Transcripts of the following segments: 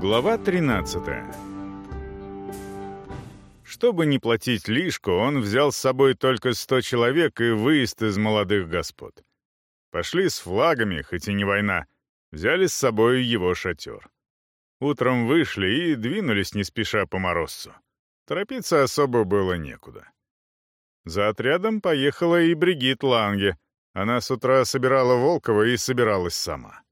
Глава 13 Чтобы не платить лишку, он взял с собой только сто человек и выезд из молодых господ. Пошли с флагами, хоть и не война, взяли с собой его шатер. Утром вышли и двинулись не спеша по морозцу. Торопиться особо было некуда. За отрядом поехала и Бригит Ланге. Она с утра собирала Волкова и собиралась сама.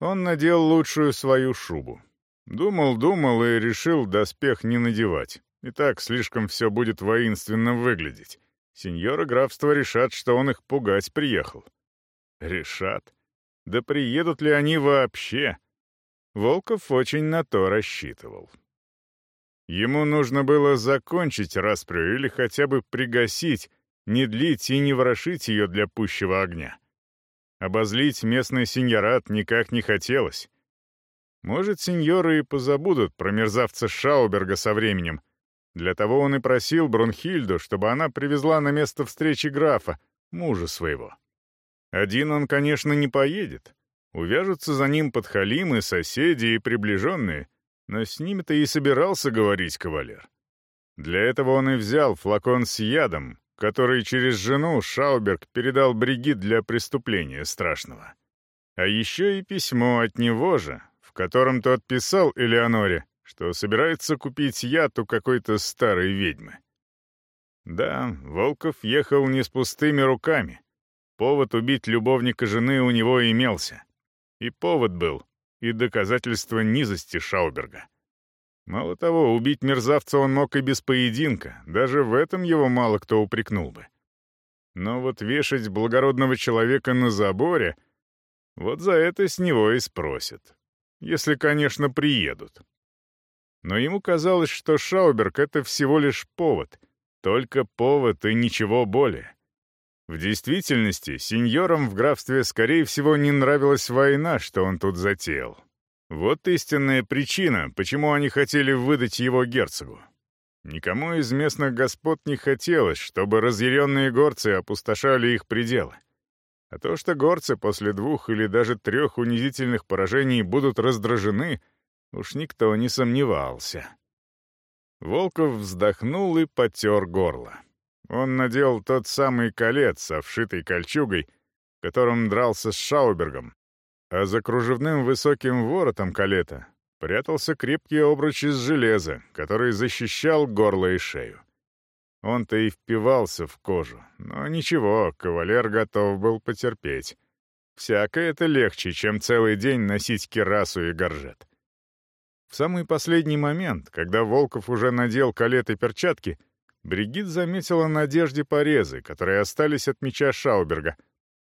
Он надел лучшую свою шубу. Думал-думал и решил доспех не надевать. И так слишком все будет воинственно выглядеть. Сеньоры графства решат, что он их пугать приехал. Решат? Да приедут ли они вообще? Волков очень на то рассчитывал. Ему нужно было закончить распрю или хотя бы пригасить, не длить и не ворошить ее для пущего огня. Обозлить местный сеньорат никак не хотелось. Может, сеньоры и позабудут про мерзавца Шауберга со временем. Для того он и просил Брунхильду, чтобы она привезла на место встречи графа, мужа своего. Один он, конечно, не поедет. Увяжутся за ним подхалимы, соседи и приближенные, но с ними-то и собирался говорить кавалер. Для этого он и взял флакон с ядом, который через жену Шауберг передал Бригит для преступления страшного. А еще и письмо от него же, в котором тот писал Элеоноре, что собирается купить яд у какой-то старой ведьмы. Да, Волков ехал не с пустыми руками. Повод убить любовника жены у него имелся. И повод был, и доказательство низости Шауберга. Мало того, убить мерзавца он мог и без поединка, даже в этом его мало кто упрекнул бы. Но вот вешать благородного человека на заборе, вот за это с него и спросят. Если, конечно, приедут. Но ему казалось, что Шауберг — это всего лишь повод, только повод и ничего более. В действительности, сеньорам в графстве, скорее всего, не нравилась война, что он тут затеял. Вот истинная причина, почему они хотели выдать его герцогу. Никому из местных господ не хотелось, чтобы разъяренные горцы опустошали их пределы. А то, что горцы после двух или даже трех унизительных поражений будут раздражены, уж никто не сомневался. Волков вздохнул и потер горло. Он надел тот самый колец со вшитой кольчугой, которым дрался с Шаубергом, а за кружевным высоким воротом калета прятался крепкий обруч из железа, который защищал горло и шею. Он-то и впивался в кожу, но ничего, кавалер готов был потерпеть. Всякое это легче, чем целый день носить кирасу и горжет. В самый последний момент, когда Волков уже надел калет и перчатки, Бригит заметила на одежде порезы, которые остались от меча Шауберга —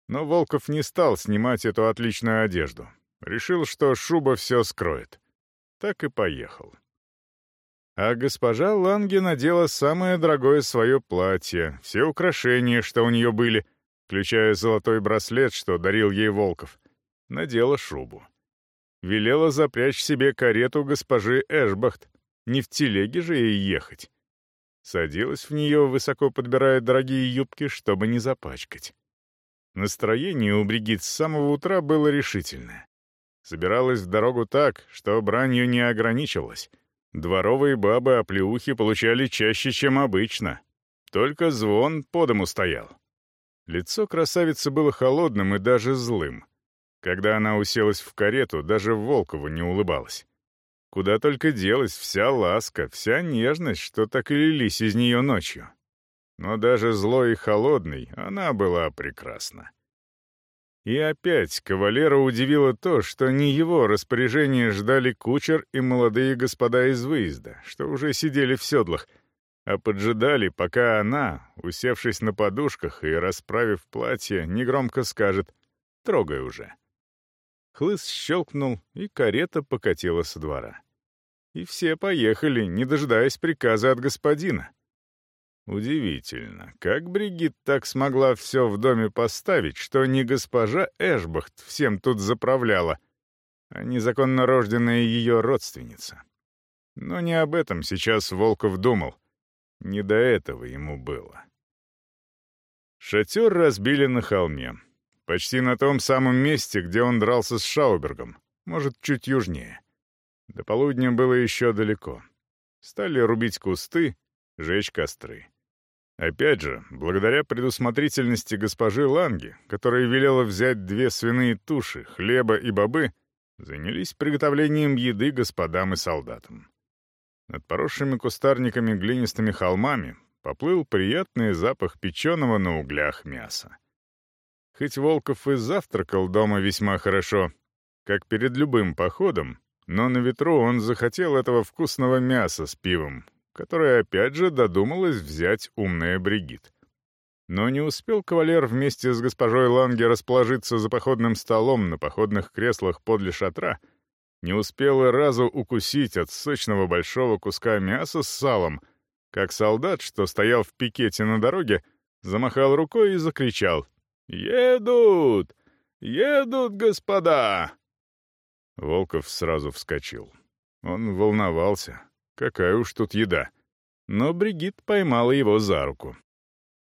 но Волков не стал снимать эту отличную одежду. Решил, что шуба все скроет. Так и поехал. А госпожа Ланге надела самое дорогое свое платье, все украшения, что у нее были, включая золотой браслет, что дарил ей Волков. Надела шубу. Велела запрячь себе карету госпожи Эшбахт. Не в телеге же ей ехать. Садилась в нее, высоко подбирая дорогие юбки, чтобы не запачкать. Настроение у Бригит с самого утра было решительное. Собиралась в дорогу так, что бранью не ограничивалась. Дворовые бабы-оплеухи получали чаще, чем обычно. Только звон по дому стоял. Лицо красавицы было холодным и даже злым. Когда она уселась в карету, даже Волкову не улыбалась. Куда только делась вся ласка, вся нежность, что так и лились из нее ночью но даже злой и холодной она была прекрасна. И опять кавалера удивило то, что не его распоряжение ждали кучер и молодые господа из выезда, что уже сидели в седлах, а поджидали, пока она, усевшись на подушках и расправив платье, негромко скажет «Трогай уже». Хлыст щелкнул, и карета покатила со двора. И все поехали, не дожидаясь приказа от господина. Удивительно, как Бригит так смогла все в доме поставить, что не госпожа Эшбахт всем тут заправляла, а незаконно рожденная ее родственница. Но не об этом сейчас Волков думал. Не до этого ему было. Шатер разбили на холме. Почти на том самом месте, где он дрался с Шаубергом, может, чуть южнее. До полудня было еще далеко. Стали рубить кусты, жечь костры. Опять же, благодаря предусмотрительности госпожи Ланги, которая велела взять две свиные туши, хлеба и бобы, занялись приготовлением еды господам и солдатам. Над поросшими кустарниками глинистыми холмами поплыл приятный запах печеного на углях мяса. Хоть Волков и завтракал дома весьма хорошо, как перед любым походом, но на ветру он захотел этого вкусного мяса с пивом, которое опять же додумалась взять умная Бригит. Но не успел кавалер вместе с госпожой Ланге расположиться за походным столом на походных креслах подле шатра, не успел и разу укусить от сочного большого куска мяса с салом, как солдат, что стоял в пикете на дороге, замахал рукой и закричал «Едут! Едут, господа!» Волков сразу вскочил. Он волновался. Какая уж тут еда. Но Бригит поймала его за руку.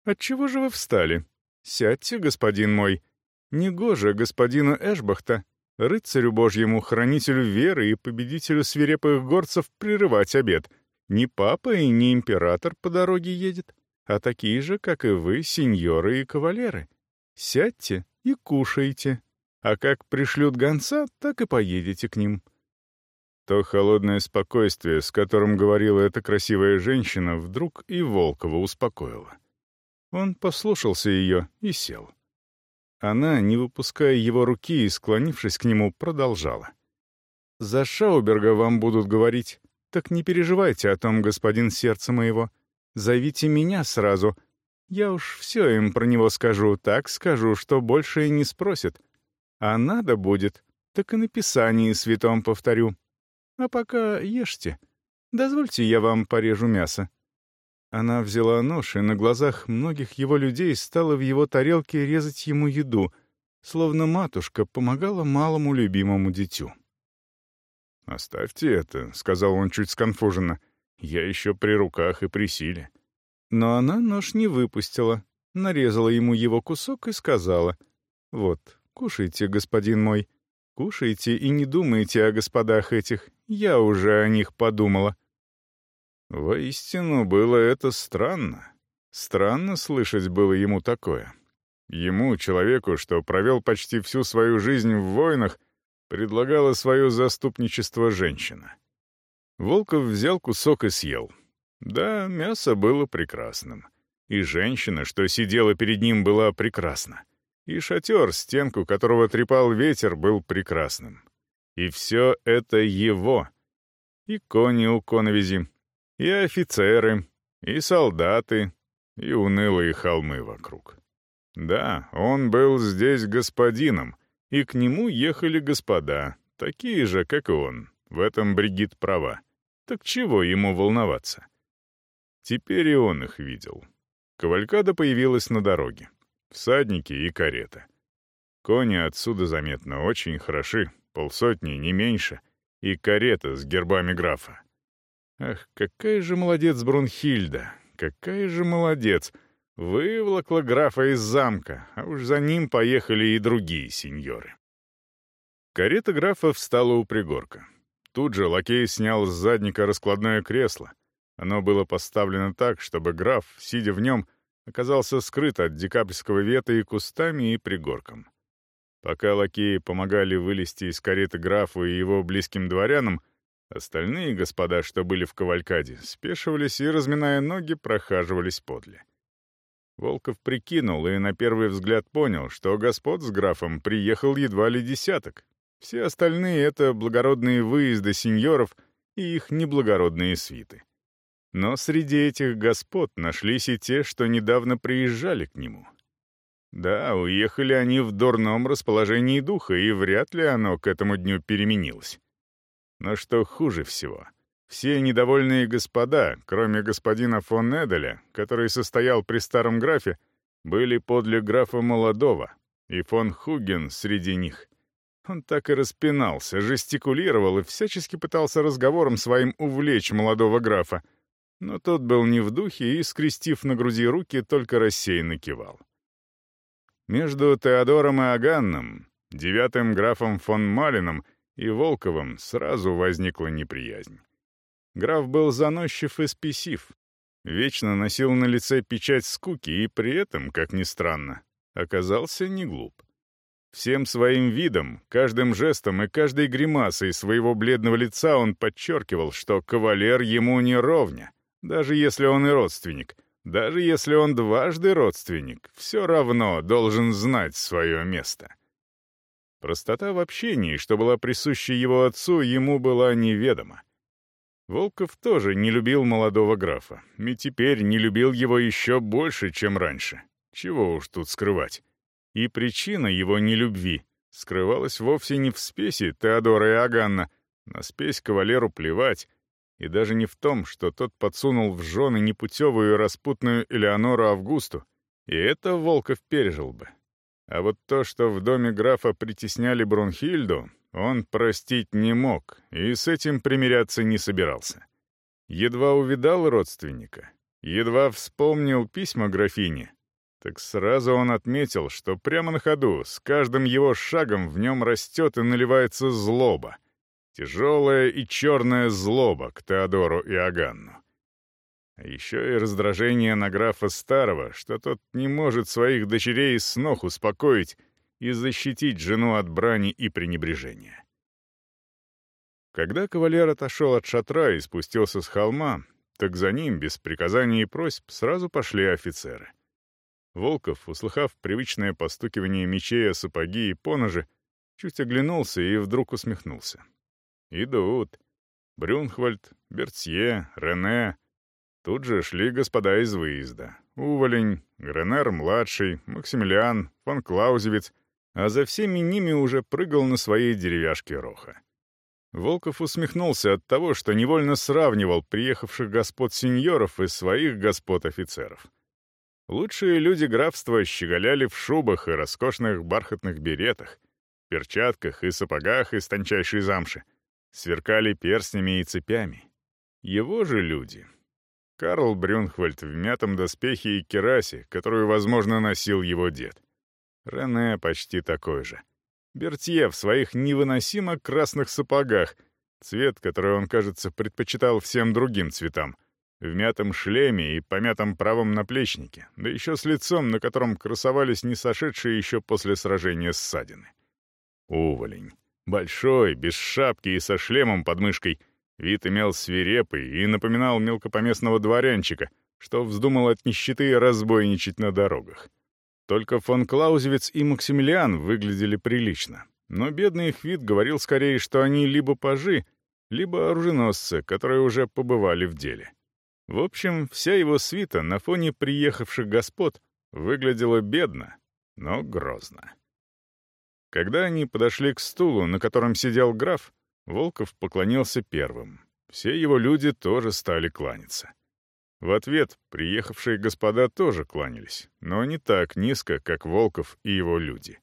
«Отчего же вы встали? Сядьте, господин мой. Негоже господину Эшбахта, рыцарю божьему, хранителю веры и победителю свирепых горцев прерывать обед. Не папа и не император по дороге едет, а такие же, как и вы, сеньоры и кавалеры. Сядьте и кушайте, а как пришлют гонца, так и поедете к ним». То холодное спокойствие, с которым говорила эта красивая женщина, вдруг и Волкова успокоило. Он послушался ее и сел. Она, не выпуская его руки и склонившись к нему, продолжала. «За Шауберга вам будут говорить. Так не переживайте о том, господин сердце моего. Зовите меня сразу. Я уж все им про него скажу, так скажу, что больше и не спросят. А надо будет, так и на Писании святом повторю. А пока ешьте. Дозвольте, я вам порежу мясо». Она взяла нож и на глазах многих его людей стала в его тарелке резать ему еду, словно матушка помогала малому любимому дитю. «Оставьте это», — сказал он чуть сконфуженно. «Я еще при руках и при силе». Но она нож не выпустила, нарезала ему его кусок и сказала, «Вот, кушайте, господин мой, кушайте и не думайте о господах этих, я уже о них подумала». Воистину, было это странно. Странно слышать было ему такое. Ему, человеку, что провел почти всю свою жизнь в войнах, предлагала свое заступничество женщина. Волков взял кусок и съел. Да, мясо было прекрасным. И женщина, что сидела перед ним, была прекрасна. И шатер, стенку которого трепал ветер, был прекрасным. И все это его — и кони у коновизи, и офицеры, и солдаты, и унылые холмы вокруг. Да, он был здесь господином, и к нему ехали господа, такие же, как и он. В этом Бригит права. Так чего ему волноваться? Теперь и он их видел. Кавалькада появилась на дороге. Всадники и карета. Кони отсюда заметно очень хороши, полсотни, не меньше — и карета с гербами графа. Ах, какая же молодец Брунхильда, какая же молодец! Выволокла графа из замка, а уж за ним поехали и другие сеньоры. Карета графа встала у пригорка. Тут же лакей снял с задника раскладное кресло. Оно было поставлено так, чтобы граф, сидя в нем, оказался скрыт от декабрьского вета и кустами, и пригорком. Пока лакеи помогали вылезти из кареты графу и его близким дворянам, остальные господа, что были в кавалькаде, спешивались и, разминая ноги, прохаживались подле. Волков прикинул и на первый взгляд понял, что господ с графом приехал едва ли десяток. Все остальные — это благородные выезды сеньоров и их неблагородные свиты. Но среди этих господ нашлись и те, что недавно приезжали к нему, да, уехали они в дурном расположении духа, и вряд ли оно к этому дню переменилось. Но что хуже всего, все недовольные господа, кроме господина фон Эделя, который состоял при старом графе, были подле графа молодого, и фон Хуген среди них. Он так и распинался, жестикулировал и всячески пытался разговором своим увлечь молодого графа, но тот был не в духе и, скрестив на груди руки, только рассеянно кивал. Между Теодором и Аганном, девятым графом фон Малином и Волковым сразу возникла неприязнь. Граф был заносчив и спесив, вечно носил на лице печать скуки и при этом, как ни странно, оказался не глуп. Всем своим видом, каждым жестом и каждой гримасой своего бледного лица он подчеркивал, что кавалер ему не ровня, даже если он и родственник, даже если он дважды родственник, все равно должен знать свое место. Простота в общении, что была присуща его отцу, ему была неведома. Волков тоже не любил молодого графа, и теперь не любил его еще больше, чем раньше. Чего уж тут скрывать. И причина его нелюбви скрывалась вовсе не в спеси Теодора и Аганна, на спесь кавалеру плевать, и даже не в том, что тот подсунул в жены непутевую и распутную Элеонору Августу, и это Волков пережил бы. А вот то, что в доме графа притесняли Брунхильду, он простить не мог и с этим примиряться не собирался. Едва увидал родственника, едва вспомнил письма графини, так сразу он отметил, что прямо на ходу, с каждым его шагом в нем растет и наливается злоба. Тяжелая и черная злоба к Теодору и Аганну. А еще и раздражение на графа Старого, что тот не может своих дочерей с ног успокоить и защитить жену от брани и пренебрежения. Когда кавалер отошел от шатра и спустился с холма, так за ним, без приказаний и просьб, сразу пошли офицеры. Волков, услыхав привычное постукивание мечей о сапоги и поножи, чуть оглянулся и вдруг усмехнулся. «Идут. Брюнхвальд, Бертье, Рене, Тут же шли господа из выезда. Уволень, Гренер-младший, Максимилиан, фон Клаузевиц, а за всеми ними уже прыгал на своей деревяшке Роха. Волков усмехнулся от того, что невольно сравнивал приехавших господ-сеньоров и своих господ-офицеров. Лучшие люди графства щеголяли в шубах и роскошных бархатных беретах, перчатках и сапогах из тончайшей замши, сверкали перстнями и цепями. Его же люди, Карл Брюнхвальд в мятом доспехе и керасе, которую, возможно, носил его дед. Рене почти такой же. Бертье в своих невыносимо красных сапогах, цвет, который он, кажется, предпочитал всем другим цветам, в мятом шлеме и помятом правом наплечнике, да еще с лицом, на котором красовались не сошедшие еще после сражения ссадины. Уволень. Большой, без шапки и со шлемом под мышкой — Вид имел свирепый и напоминал мелкопоместного дворянчика, что вздумал от нищеты разбойничать на дорогах. Только фон Клаузевиц и Максимилиан выглядели прилично, но бедный их вид говорил скорее, что они либо пажи, либо оруженосцы, которые уже побывали в деле. В общем, вся его свита на фоне приехавших господ выглядела бедно, но грозно. Когда они подошли к стулу, на котором сидел граф, Волков поклонился первым. Все его люди тоже стали кланяться. В ответ приехавшие господа тоже кланялись, но не так низко, как Волков и его люди.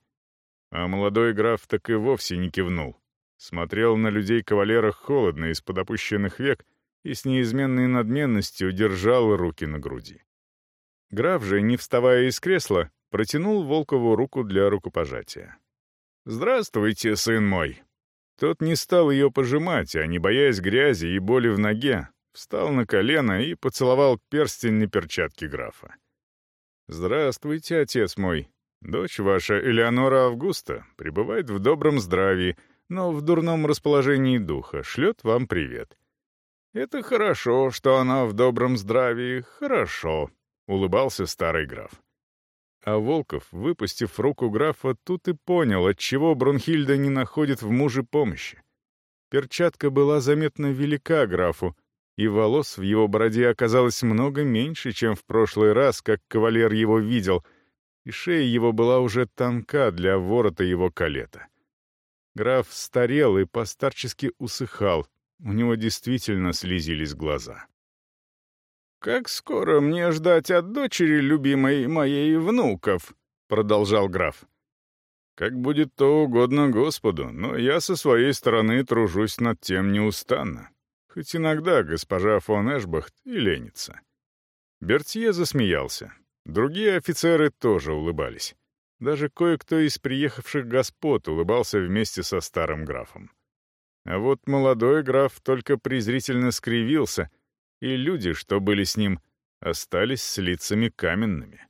А молодой граф так и вовсе не кивнул. Смотрел на людей кавалера холодно из-под опущенных век и с неизменной надменностью держал руки на груди. Граф же, не вставая из кресла, протянул Волкову руку для рукопожатия. «Здравствуйте, сын мой!» Тот не стал ее пожимать, а не боясь грязи и боли в ноге, встал на колено и поцеловал перстень на перчатке графа. «Здравствуйте, отец мой. Дочь ваша, Элеонора Августа, пребывает в добром здравии, но в дурном расположении духа, шлет вам привет». «Это хорошо, что она в добром здравии, хорошо», — улыбался старый граф. А Волков, выпустив руку графа, тут и понял, отчего Брунхильда не находит в муже помощи. Перчатка была заметно велика графу, и волос в его бороде оказалось много меньше, чем в прошлый раз, как кавалер его видел, и шея его была уже тонка для ворота его калета. Граф старел и постарчески усыхал, у него действительно слезились глаза. «Как скоро мне ждать от дочери любимой моей внуков?» — продолжал граф. «Как будет то угодно Господу, но я со своей стороны тружусь над тем неустанно. Хоть иногда госпожа фон Эшбахт и ленится». Бертье засмеялся. Другие офицеры тоже улыбались. Даже кое-кто из приехавших господ улыбался вместе со старым графом. А вот молодой граф только презрительно скривился, и люди, что были с ним, остались с лицами каменными.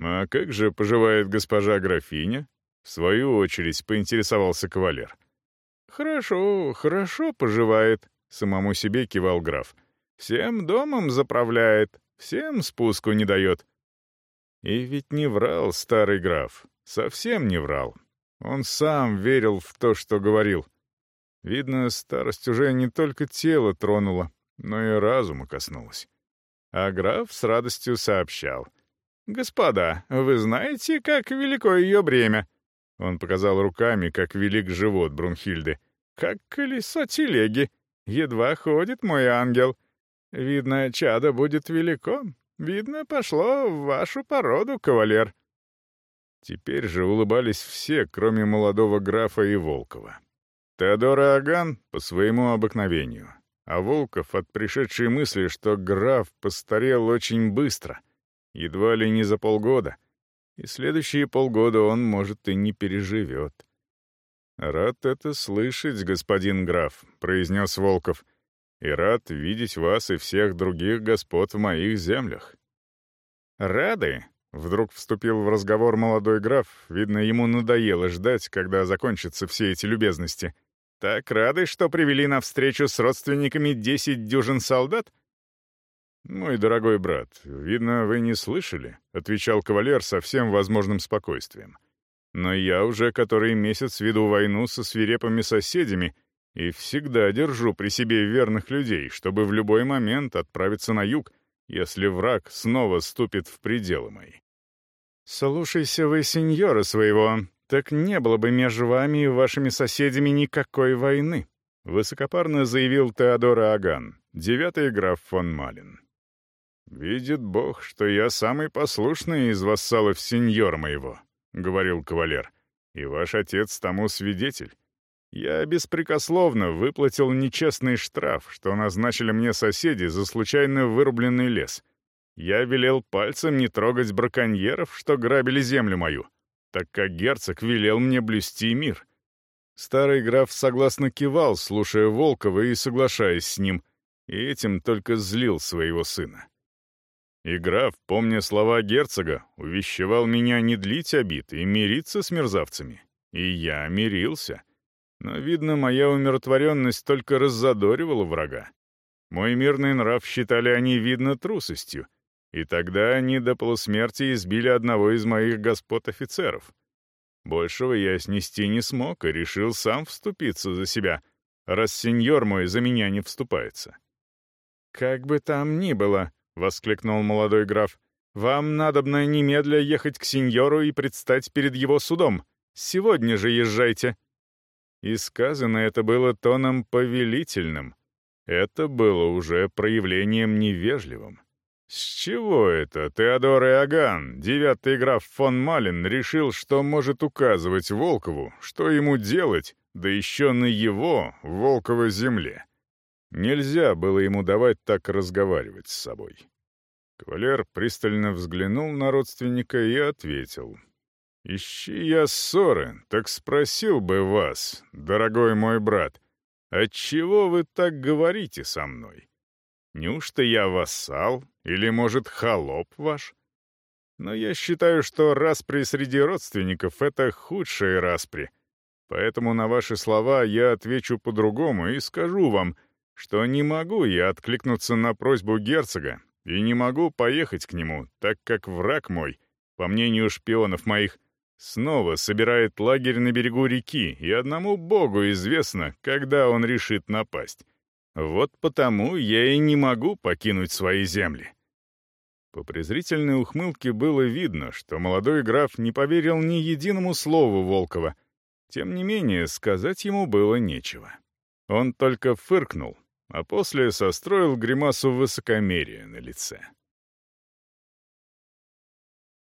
«А как же поживает госпожа графиня?» В свою очередь поинтересовался кавалер. «Хорошо, хорошо поживает», — самому себе кивал граф. «Всем домом заправляет, всем спуску не дает». И ведь не врал старый граф, совсем не врал. Он сам верил в то, что говорил. Видно, старость уже не только тело тронула, но и разума коснулась. А граф с радостью сообщал. «Господа, вы знаете, как велико ее бремя?» Он показал руками, как велик живот Брунхильды. «Как колесо телеги. Едва ходит мой ангел. Видно, чадо будет велико. Видно, пошло в вашу породу, кавалер». Теперь же улыбались все, кроме молодого графа и Волкова. Теодор Аган по своему обыкновению, а Волков от пришедшей мысли, что граф постарел очень быстро, едва ли не за полгода, и следующие полгода он, может, и не переживет. «Рад это слышать, господин граф», — произнес Волков, «и рад видеть вас и всех других господ в моих землях». «Рады?» — вдруг вступил в разговор молодой граф, видно, ему надоело ждать, когда закончатся все эти любезности. «Так рады, что привели на встречу с родственниками десять дюжин солдат?» «Мой дорогой брат, видно, вы не слышали», — отвечал кавалер со всем возможным спокойствием. «Но я уже который месяц веду войну со свирепыми соседями и всегда держу при себе верных людей, чтобы в любой момент отправиться на юг, если враг снова ступит в пределы мои». «Слушайся вы сеньора своего, так не было бы между вами и вашими соседями никакой войны», — высокопарно заявил Теодор Аган, девятый граф фон Малин. «Видит Бог, что я самый послушный из вассалов сеньора моего», — говорил кавалер. «И ваш отец тому свидетель. Я беспрекословно выплатил нечестный штраф, что назначили мне соседи за случайно вырубленный лес. Я велел пальцем не трогать браконьеров, что грабили землю мою, так как герцог велел мне блюсти мир». Старый граф согласно кивал, слушая Волкова и соглашаясь с ним, и этим только злил своего сына. И граф, помня слова герцога, увещевал меня не длить обид и мириться с мерзавцами. И я мирился. Но, видно, моя умиротворенность только раззадоривала врага. Мой мирный нрав считали они, видно, трусостью. И тогда они до полусмерти избили одного из моих господ-офицеров. Большего я снести не смог и решил сам вступиться за себя, раз сеньор мой за меня не вступается. «Как бы там ни было», — воскликнул молодой граф. «Вам надобно немедля ехать к сеньору и предстать перед его судом. Сегодня же езжайте». И сказано это было тоном повелительным. Это было уже проявлением невежливым. С чего это Теодор Иоганн, девятый граф фон Малин, решил, что может указывать Волкову, что ему делать, да еще на его, Волково, земле? Нельзя было ему давать так разговаривать с собой. Кавалер пристально взглянул на родственника и ответил. «Ищи я ссоры, так спросил бы вас, дорогой мой брат, отчего вы так говорите со мной? Неужто я вассал или, может, холоп ваш? Но я считаю, что распри среди родственников — это худшие распри. Поэтому на ваши слова я отвечу по-другому и скажу вам — что не могу я откликнуться на просьбу герцога и не могу поехать к нему, так как враг мой, по мнению шпионов моих, снова собирает лагерь на берегу реки, и одному богу известно, когда он решит напасть. Вот потому я и не могу покинуть свои земли». По презрительной ухмылке было видно, что молодой граф не поверил ни единому слову Волкова. Тем не менее, сказать ему было нечего. Он только фыркнул, а после состроил гримасу высокомерия на лице.